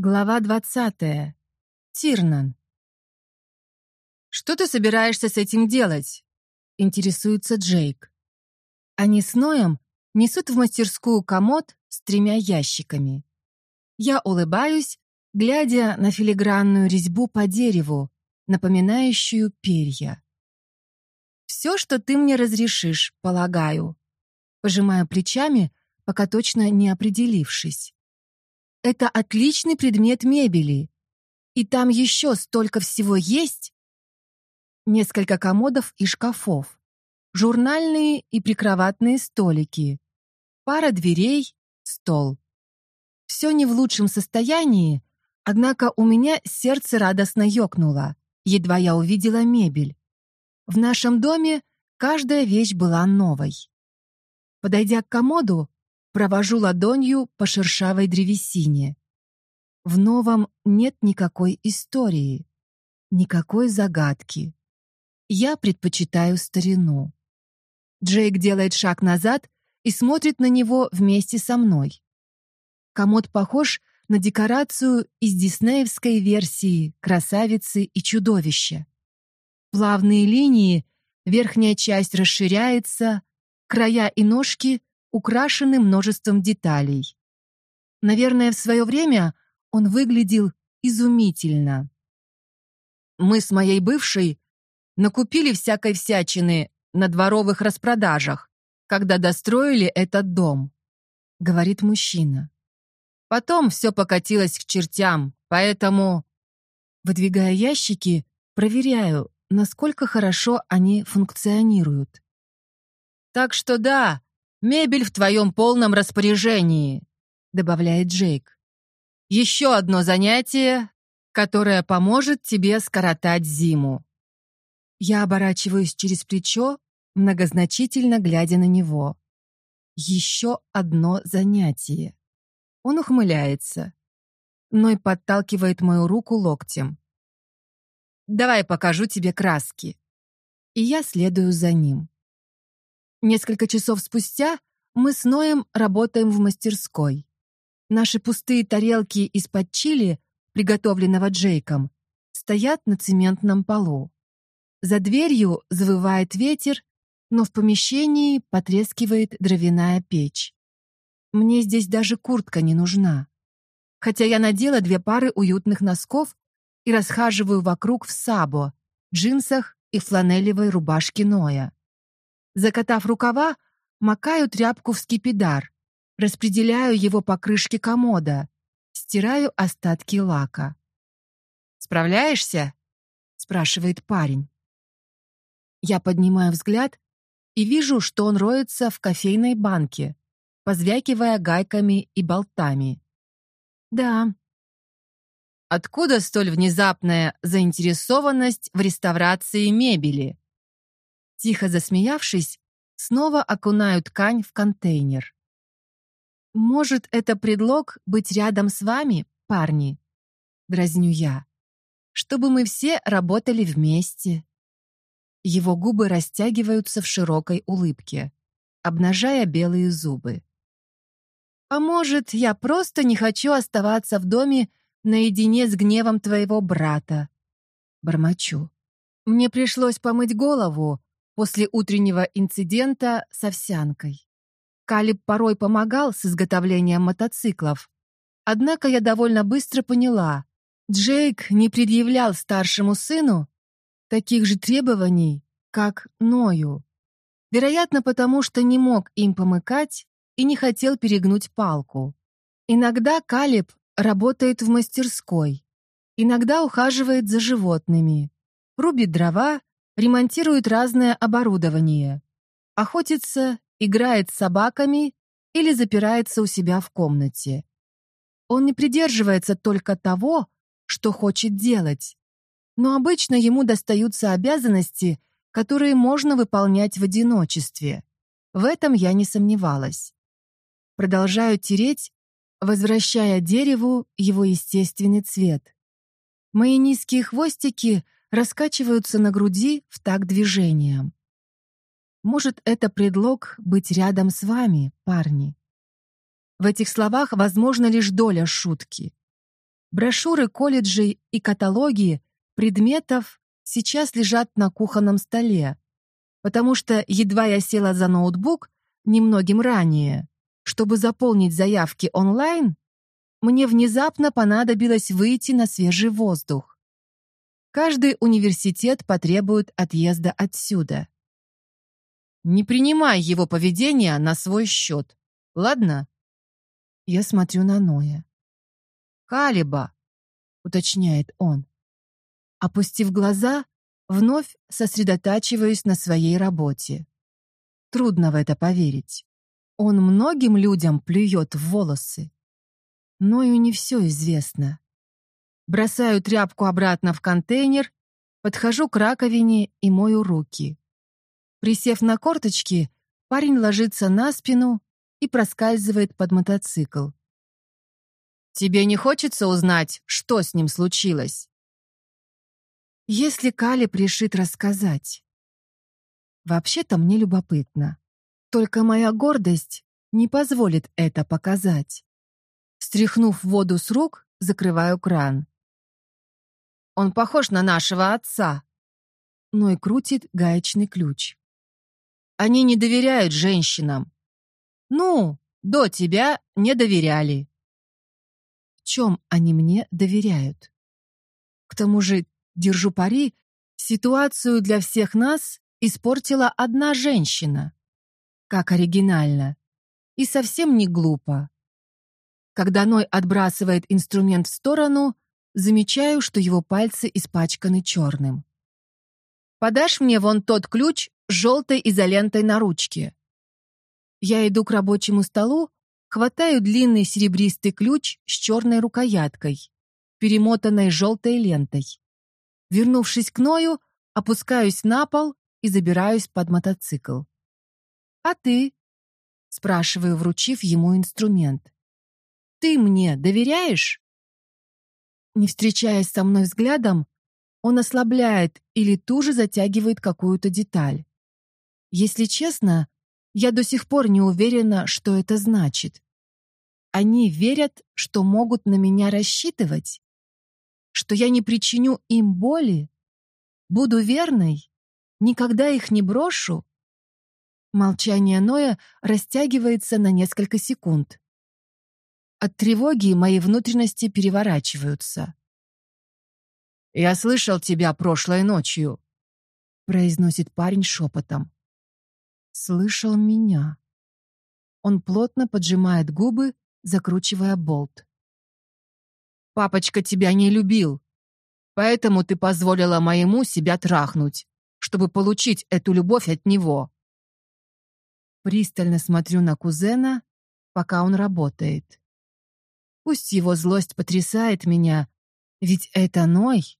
Глава двадцатая. Тирнан. «Что ты собираешься с этим делать?» — интересуется Джейк. Они с Ноем несут в мастерскую комод с тремя ящиками. Я улыбаюсь, глядя на филигранную резьбу по дереву, напоминающую перья. «Все, что ты мне разрешишь, полагаю». Пожимаю плечами, пока точно не определившись. Это отличный предмет мебели. И там еще столько всего есть. Несколько комодов и шкафов. Журнальные и прикроватные столики. Пара дверей, стол. Все не в лучшем состоянии, однако у меня сердце радостно ёкнуло, едва я увидела мебель. В нашем доме каждая вещь была новой. Подойдя к комоду, Провожу ладонью по шершавой древесине. В новом нет никакой истории, никакой загадки. Я предпочитаю старину. Джейк делает шаг назад и смотрит на него вместе со мной. Комод похож на декорацию из диснеевской версии «Красавицы и чудовища». Плавные линии, верхняя часть расширяется, края и ножки украшены множеством деталей. Наверное, в свое время он выглядел изумительно. Мы с моей бывшей накупили всякой всячины на дворовых распродажах, когда достроили этот дом, говорит мужчина. Потом все покатилось к чертям, поэтому, выдвигая ящики, проверяю, насколько хорошо они функционируют. Так что да, «Мебель в твоем полном распоряжении», — добавляет Джейк. «Еще одно занятие, которое поможет тебе скоротать зиму». Я оборачиваюсь через плечо, многозначительно глядя на него. Еще одно занятие. Он ухмыляется. Ной подталкивает мою руку локтем. «Давай покажу тебе краски». И я следую за ним. Несколько часов спустя мы с Ноем работаем в мастерской. Наши пустые тарелки из-под чили, приготовленного Джейком, стоят на цементном полу. За дверью завывает ветер, но в помещении потрескивает дровяная печь. Мне здесь даже куртка не нужна. Хотя я надела две пары уютных носков и расхаживаю вокруг в сабо, джинсах и фланелевой рубашке Ноя. Закатав рукава, макаю тряпку в скипидар, распределяю его по крышке комода, стираю остатки лака. «Справляешься?» — спрашивает парень. Я поднимаю взгляд и вижу, что он роется в кофейной банке, позвякивая гайками и болтами. «Да». «Откуда столь внезапная заинтересованность в реставрации мебели?» Тихо засмеявшись, снова окунаю ткань в контейнер. «Может, это предлог быть рядом с вами, парни?» Дразню я. «Чтобы мы все работали вместе». Его губы растягиваются в широкой улыбке, обнажая белые зубы. «А может, я просто не хочу оставаться в доме наедине с гневом твоего брата?» Бормочу. «Мне пришлось помыть голову, после утреннего инцидента с овсянкой. Калиб порой помогал с изготовлением мотоциклов. Однако я довольно быстро поняла, Джейк не предъявлял старшему сыну таких же требований, как Ною. Вероятно, потому что не мог им помыкать и не хотел перегнуть палку. Иногда Калиб работает в мастерской, иногда ухаживает за животными, рубит дрова ремонтирует разное оборудование, охотится, играет с собаками или запирается у себя в комнате. Он не придерживается только того, что хочет делать, но обычно ему достаются обязанности, которые можно выполнять в одиночестве. В этом я не сомневалась. Продолжаю тереть, возвращая дереву его естественный цвет. Мои низкие хвостики — раскачиваются на груди в такт движением. Может, это предлог быть рядом с вами, парни? В этих словах возможна лишь доля шутки. Брошюры колледжей и каталоги предметов сейчас лежат на кухонном столе, потому что едва я села за ноутбук немногим ранее, чтобы заполнить заявки онлайн, мне внезапно понадобилось выйти на свежий воздух. Каждый университет потребует отъезда отсюда. Не принимай его поведение на свой счет. Ладно? Я смотрю на Ноя. «Калиба», — уточняет он. Опустив глаза, вновь сосредотачиваюсь на своей работе. Трудно в это поверить. Он многим людям плюет в волосы. Ною не все известно. Бросаю тряпку обратно в контейнер, подхожу к раковине и мою руки. Присев на корточки, парень ложится на спину и проскальзывает под мотоцикл. «Тебе не хочется узнать, что с ним случилось?» Если Кали решит рассказать. Вообще-то мне любопытно. Только моя гордость не позволит это показать. Стряхнув воду с рук, закрываю кран. Он похож на нашего отца. Ной крутит гаечный ключ. Они не доверяют женщинам. Ну, до тебя не доверяли. В чем они мне доверяют? К тому же, держу пари, ситуацию для всех нас испортила одна женщина. Как оригинально. И совсем не глупо. Когда Ной отбрасывает инструмент в сторону, замечаю, что его пальцы испачканы черным. «Подашь мне вон тот ключ с желтой изолентой на ручке?» Я иду к рабочему столу, хватаю длинный серебристый ключ с черной рукояткой, перемотанной желтой лентой. Вернувшись к Ною, опускаюсь на пол и забираюсь под мотоцикл. «А ты?» — спрашиваю, вручив ему инструмент. «Ты мне доверяешь?» Не встречаясь со мной взглядом, он ослабляет или туже затягивает какую-то деталь. Если честно, я до сих пор не уверена, что это значит. Они верят, что могут на меня рассчитывать? Что я не причиню им боли? Буду верной? Никогда их не брошу? Молчание Ноя растягивается на несколько секунд. От тревоги мои внутренности переворачиваются. «Я слышал тебя прошлой ночью», — произносит парень шепотом. «Слышал меня». Он плотно поджимает губы, закручивая болт. «Папочка тебя не любил, поэтому ты позволила моему себя трахнуть, чтобы получить эту любовь от него». Пристально смотрю на кузена, пока он работает. Пусть его злость потрясает меня, ведь это Ной,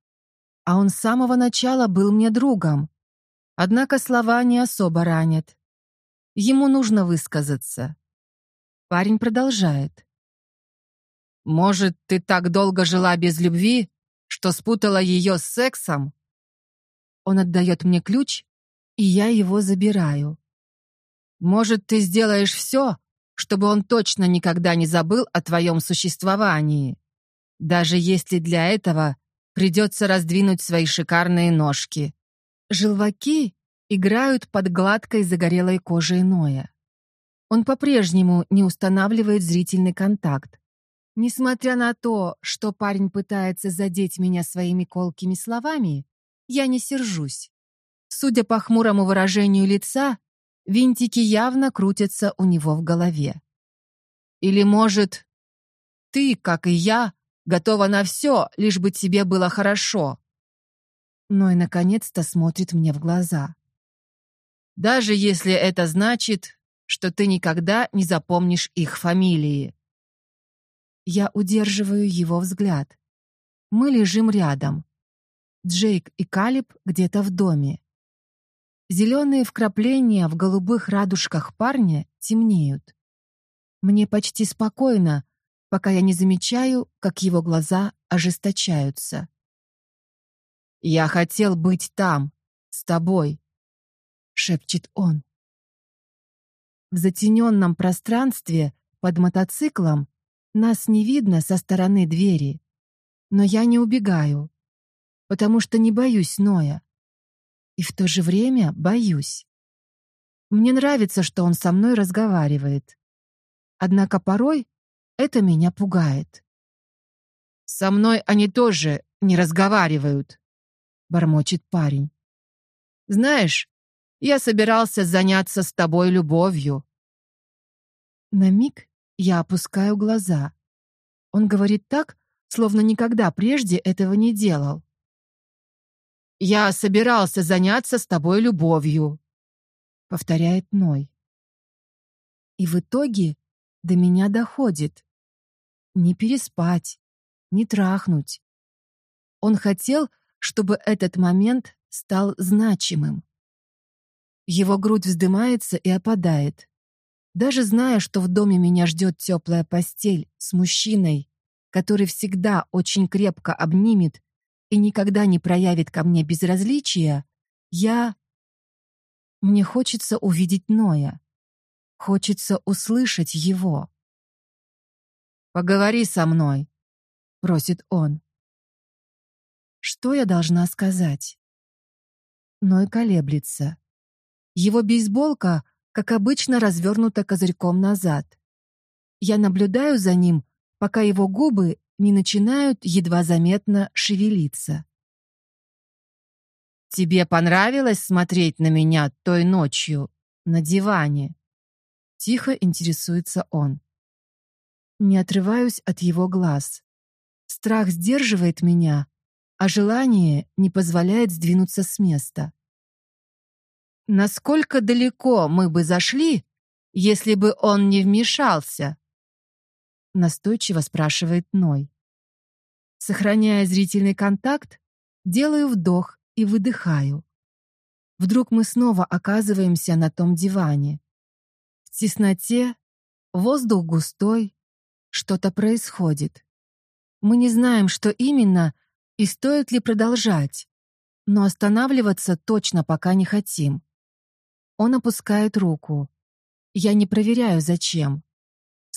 а он с самого начала был мне другом. Однако слова не особо ранят. Ему нужно высказаться. Парень продолжает. «Может, ты так долго жила без любви, что спутала ее с сексом?» Он отдает мне ключ, и я его забираю. «Может, ты сделаешь все, чтобы он точно никогда не забыл о твоем существовании, даже если для этого придется раздвинуть свои шикарные ножки. Желваки играют под гладкой загорелой кожей Ноя. Он по-прежнему не устанавливает зрительный контакт. Несмотря на то, что парень пытается задеть меня своими колкими словами, я не сержусь. Судя по хмурому выражению лица, Винтики явно крутятся у него в голове. Или, может, ты, как и я, готова на все, лишь бы тебе было хорошо. Но и, наконец-то, смотрит мне в глаза. Даже если это значит, что ты никогда не запомнишь их фамилии. Я удерживаю его взгляд. Мы лежим рядом. Джейк и Калиб где-то в доме. Зеленые вкрапления в голубых радужках парня темнеют. Мне почти спокойно, пока я не замечаю, как его глаза ожесточаются. «Я хотел быть там, с тобой», — шепчет он. В затененном пространстве под мотоциклом нас не видно со стороны двери, Но я не убегаю, потому что не боюсь Ноя. И в то же время боюсь. Мне нравится, что он со мной разговаривает. Однако порой это меня пугает. «Со мной они тоже не разговаривают», — бормочет парень. «Знаешь, я собирался заняться с тобой любовью». На миг я опускаю глаза. Он говорит так, словно никогда прежде этого не делал. «Я собирался заняться с тобой любовью», — повторяет Ной. И в итоге до меня доходит. Не переспать, не трахнуть. Он хотел, чтобы этот момент стал значимым. Его грудь вздымается и опадает. Даже зная, что в доме меня ждет теплая постель с мужчиной, который всегда очень крепко обнимет и никогда не проявит ко мне безразличия, я... Мне хочется увидеть Ноя. Хочется услышать его. «Поговори со мной», — просит он. Что я должна сказать? Ной колеблется. Его бейсболка, как обычно, развернута козырьком назад. Я наблюдаю за ним, пока его губы не начинают едва заметно шевелиться. «Тебе понравилось смотреть на меня той ночью на диване?» Тихо интересуется он. Не отрываюсь от его глаз. Страх сдерживает меня, а желание не позволяет сдвинуться с места. Насколько далеко мы бы зашли, если бы он не вмешался? Настойчиво спрашивает Ной. Сохраняя зрительный контакт, делаю вдох и выдыхаю. Вдруг мы снова оказываемся на том диване. В тесноте, воздух густой, что-то происходит. Мы не знаем, что именно и стоит ли продолжать, но останавливаться точно пока не хотим. Он опускает руку. Я не проверяю, зачем.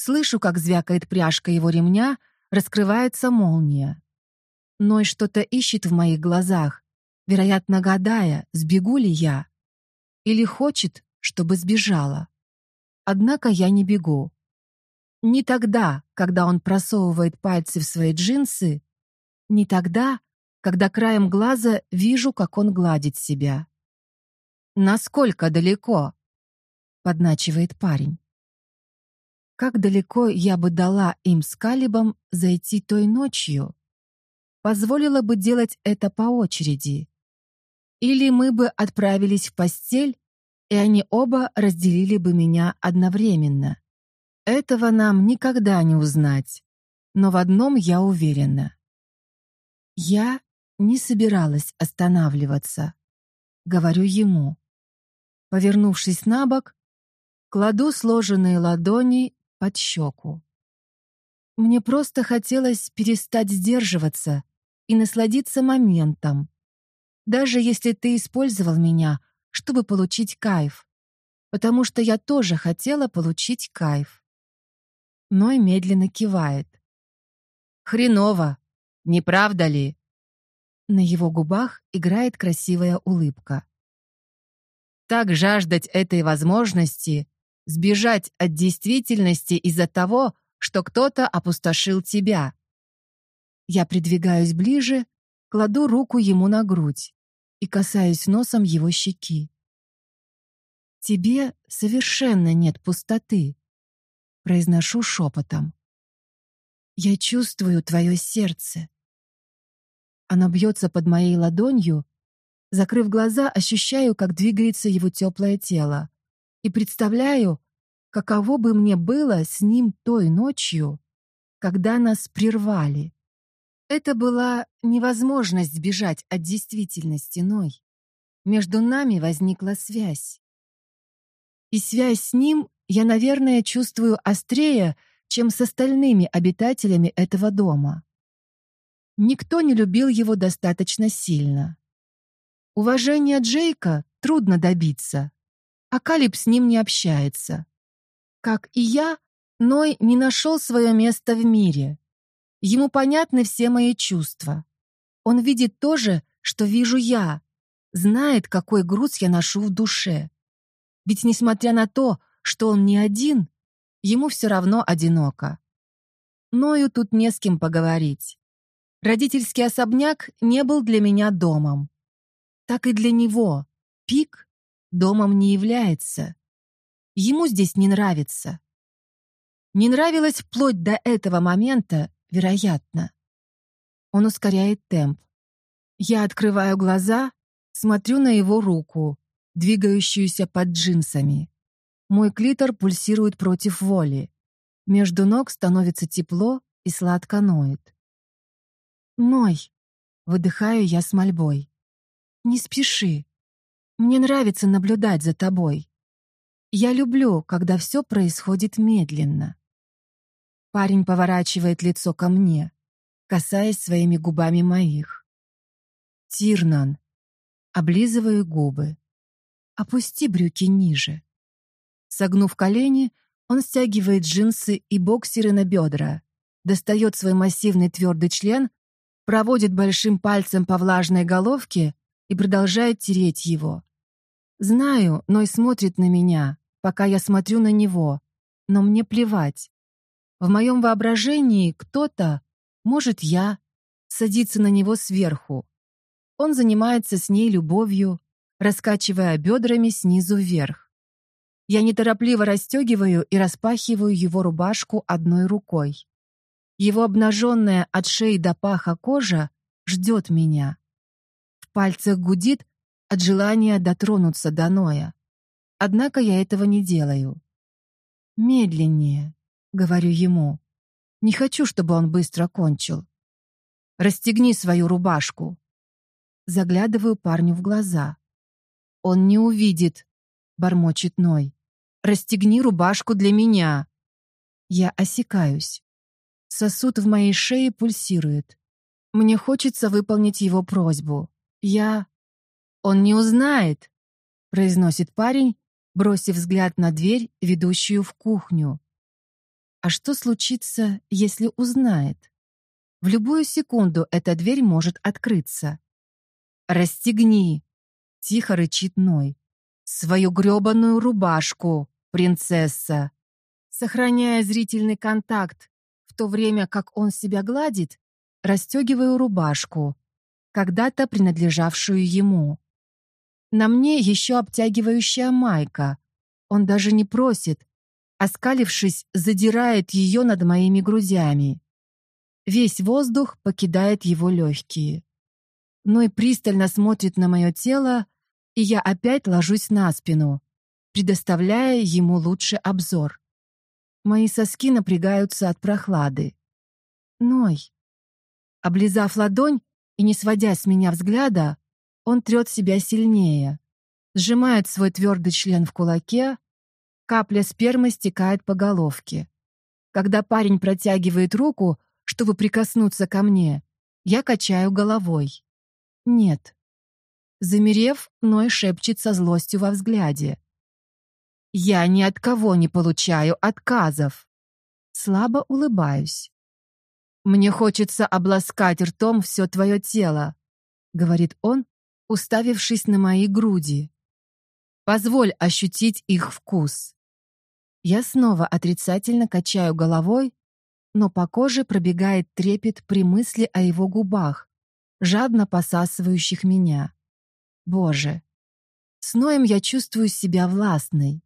Слышу, как звякает пряжка его ремня, раскрывается молния. Ной что-то ищет в моих глазах, вероятно, гадая, сбегу ли я. Или хочет, чтобы сбежала. Однако я не бегу. Не тогда, когда он просовывает пальцы в свои джинсы, не тогда, когда краем глаза вижу, как он гладит себя. «Насколько далеко?» — подначивает парень. Как далеко я бы дала им с Калибом зайти той ночью? Позволила бы делать это по очереди. Или мы бы отправились в постель, и они оба разделили бы меня одновременно. Этого нам никогда не узнать. Но в одном я уверена. Я не собиралась останавливаться. Говорю ему. Повернувшись на бок, кладу сложенные ладони под щеку. Мне просто хотелось перестать сдерживаться и насладиться моментом. Даже если ты использовал меня, чтобы получить кайф. Потому что я тоже хотела получить кайф. Ной медленно кивает. «Хреново, не правда ли?» На его губах играет красивая улыбка так жаждать этой возможности сбежать от действительности из-за того, что кто-то опустошил тебя. Я придвигаюсь ближе, кладу руку ему на грудь и касаюсь носом его щеки. «Тебе совершенно нет пустоты», — произношу шепотом. «Я чувствую твое сердце». Оно бьется под моей ладонью, Закрыв глаза, ощущаю, как двигается его теплое тело. И представляю, каково бы мне было с ним той ночью, когда нас прервали. Это была невозможность сбежать от действительности, Ной. Между нами возникла связь. И связь с ним я, наверное, чувствую острее, чем с остальными обитателями этого дома. Никто не любил его достаточно сильно. Уважения Джейка трудно добиться, а Калиб с ним не общается. Как и я, Ной не нашел свое место в мире. Ему понятны все мои чувства. Он видит то же, что вижу я, знает, какой груз я ношу в душе. Ведь несмотря на то, что он не один, ему все равно одиноко. Ною тут не с кем поговорить. Родительский особняк не был для меня домом. Так и для него пик домом не является. Ему здесь не нравится. Не нравилось вплоть до этого момента, вероятно. Он ускоряет темп. Я открываю глаза, смотрю на его руку, двигающуюся под джинсами. Мой клитор пульсирует против воли. Между ног становится тепло и сладко ноет. «Ной!» — выдыхаю я с мольбой. «Не спеши. Мне нравится наблюдать за тобой. Я люблю, когда все происходит медленно». Парень поворачивает лицо ко мне, касаясь своими губами моих. «Тирнан!» Облизываю губы. «Опусти брюки ниже». Согнув колени, он стягивает джинсы и боксеры на бедра, достает свой массивный твердый член, проводит большим пальцем по влажной головке и продолжает тереть его. Знаю, Ной смотрит на меня, пока я смотрю на него, но мне плевать. В моем воображении кто-то, может я, садится на него сверху. Он занимается с ней любовью, раскачивая бедрами снизу вверх. Я неторопливо расстегиваю и распахиваю его рубашку одной рукой. Его обнаженная от шеи до паха кожа ждет меня. В пальцах гудит от желания дотронуться до Ноя. Однако я этого не делаю. «Медленнее», — говорю ему. Не хочу, чтобы он быстро кончил. «Расстегни свою рубашку». Заглядываю парню в глаза. «Он не увидит», — бормочет Ной. Расстегни рубашку для меня. Я осекаюсь. Сосуд в моей шее пульсирует. Мне хочется выполнить его просьбу. Я... Он не узнает, произносит парень, бросив взгляд на дверь, ведущую в кухню. А что случится, если узнает? В любую секунду эта дверь может открыться. «Расстегни!» — тихо рычит Ной. «Свою грёбаную рубашку!» принцесса. Сохраняя зрительный контакт, в то время как он себя гладит, расстегиваю рубашку, когда-то принадлежавшую ему. На мне еще обтягивающая майка. Он даже не просит, оскалившись, задирает ее над моими грудями. Весь воздух покидает его легкие. Ной пристально смотрит на мое тело, и я опять ложусь на спину, предоставляя ему лучший обзор. Мои соски напрягаются от прохлады. Ной. Облизав ладонь и не сводя с меня взгляда, он трет себя сильнее, сжимает свой твердый член в кулаке, капля спермы стекает по головке. Когда парень протягивает руку, чтобы прикоснуться ко мне, я качаю головой. Нет. Замерев, Ной шепчет со злостью во взгляде. Я ни от кого не получаю отказов. Слабо улыбаюсь. Мне хочется обласкать ртом все твое тело, говорит он, уставившись на мои груди. Позволь ощутить их вкус. Я снова отрицательно качаю головой, но по коже пробегает трепет при мысли о его губах, жадно посасывающих меня. Боже, с Ноем я чувствую себя властной.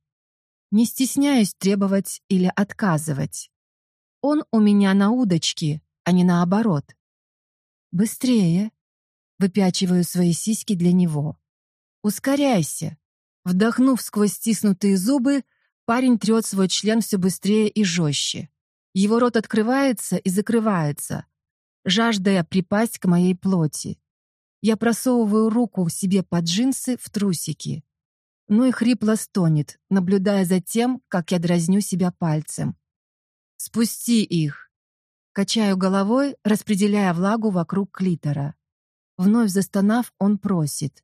Не стесняюсь требовать или отказывать. Он у меня на удочке, а не наоборот. Быстрее. Выпячиваю свои сиськи для него. Ускоряйся. Вдохнув сквозь стиснутые зубы, парень трет свой член все быстрее и жестче. Его рот открывается и закрывается, жаждая припасть к моей плоти. Я просовываю руку себе под джинсы в трусики но и хрипло стонет, наблюдая за тем, как я дразню себя пальцем. «Спусти их!» Качаю головой, распределяя влагу вокруг клитора. Вновь застонав, он просит.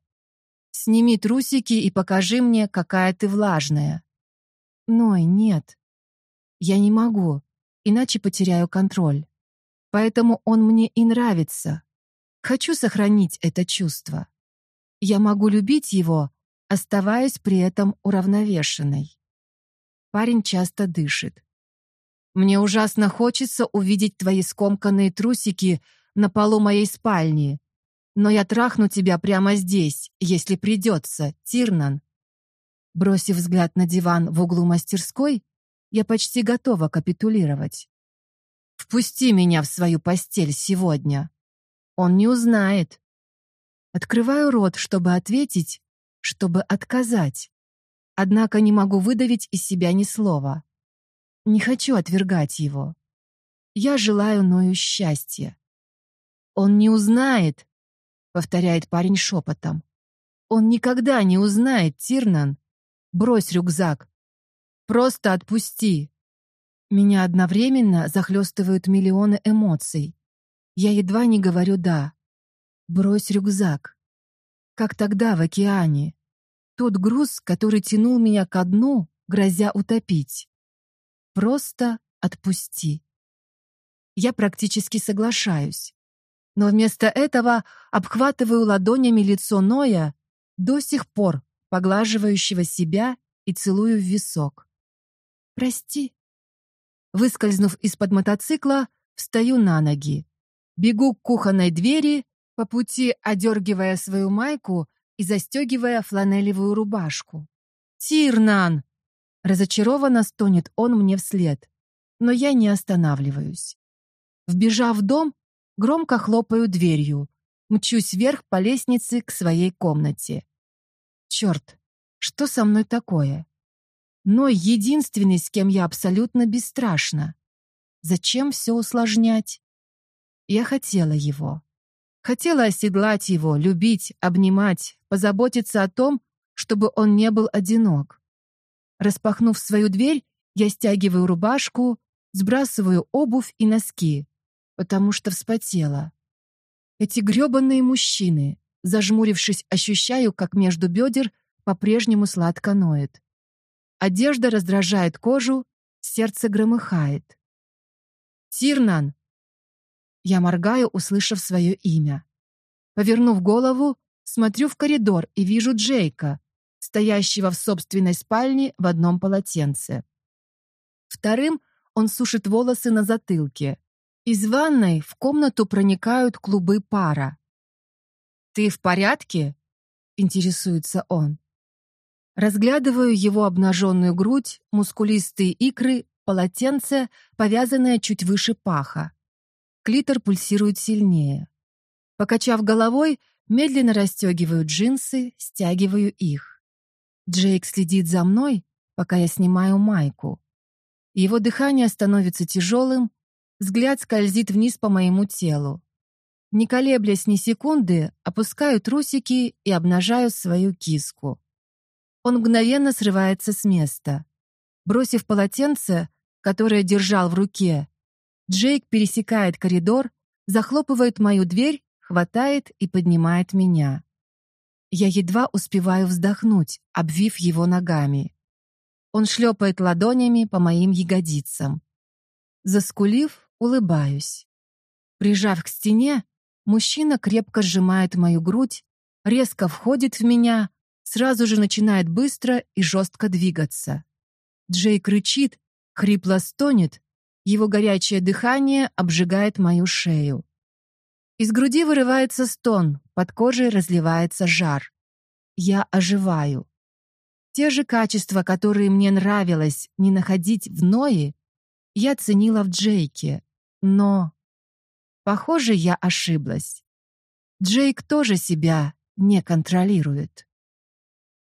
«Сними трусики и покажи мне, какая ты влажная». «Ной, нет. Я не могу, иначе потеряю контроль». Поэтому он мне и нравится. Хочу сохранить это чувство. Я могу любить его, оставаясь при этом уравновешенной. Парень часто дышит. Мне ужасно хочется увидеть твои скомканные трусики на полу моей спальни. Но я трахну тебя прямо здесь, если придется, Тирнан. Бросив взгляд на диван в углу мастерской, я почти готова капитулировать. Впусти меня в свою постель сегодня. Он не узнает. Открываю рот, чтобы ответить, чтобы отказать. Однако не могу выдавить из себя ни слова. Не хочу отвергать его. Я желаю Ною счастья. Он не узнает, повторяет парень шепотом. Он никогда не узнает, Тирнан. Брось рюкзак. Просто отпусти. Меня одновременно захлестывают миллионы эмоций. Я едва не говорю «да». Брось рюкзак. Как тогда в океане. Тот груз, который тянул меня ко дну, грозя утопить. Просто отпусти. Я практически соглашаюсь. Но вместо этого обхватываю ладонями лицо Ноя, до сих пор поглаживающего себя и целую в висок. «Прости». Выскользнув из-под мотоцикла, встаю на ноги. Бегу к кухонной двери, по пути одергивая свою майку и застегивая фланелевую рубашку. «Тирнан!» Разочарованно стонет он мне вслед, но я не останавливаюсь. Вбежав в дом, громко хлопаю дверью, мчусь вверх по лестнице к своей комнате. Черт, что со мной такое? Но единственный, с кем я абсолютно бесстрашна. Зачем все усложнять? Я хотела его. Хотела оседлать его, любить, обнимать, позаботиться о том, чтобы он не был одинок. Распахнув свою дверь, я стягиваю рубашку, сбрасываю обувь и носки, потому что вспотела. Эти грёбаные мужчины, Зажмурившись, ощущаю, как между бедер по-прежнему сладко ноет. Одежда раздражает кожу, сердце громыхает. «Тирнан!» Я моргаю, услышав свое имя. Повернув голову, смотрю в коридор и вижу Джейка, стоящего в собственной спальне в одном полотенце. Вторым он сушит волосы на затылке. Из ванной в комнату проникают клубы пара. «Ты в порядке?» — интересуется он. Разглядываю его обнаженную грудь, мускулистые икры, полотенце, повязанное чуть выше паха. Клитор пульсирует сильнее. Покачав головой, медленно расстегиваю джинсы, стягиваю их. Джейк следит за мной, пока я снимаю майку. Его дыхание становится тяжелым, взгляд скользит вниз по моему телу. Не колеблясь ни секунды, опускаю трусики и обнажаю свою киску. Он мгновенно срывается с места. Бросив полотенце, которое держал в руке, Джейк пересекает коридор, захлопывает мою дверь, хватает и поднимает меня. Я едва успеваю вздохнуть, обвив его ногами. Он шлепает ладонями по моим ягодицам. Заскулив, улыбаюсь. Прижав к стене, Мужчина крепко сжимает мою грудь, резко входит в меня, сразу же начинает быстро и жестко двигаться. Джей кричит, хрипло стонет, его горячее дыхание обжигает мою шею. Из груди вырывается стон, под кожей разливается жар. Я оживаю. Те же качества, которые мне нравилось не находить в Ное, я ценила в Джейке, но Похоже, я ошиблась. Джейк тоже себя не контролирует.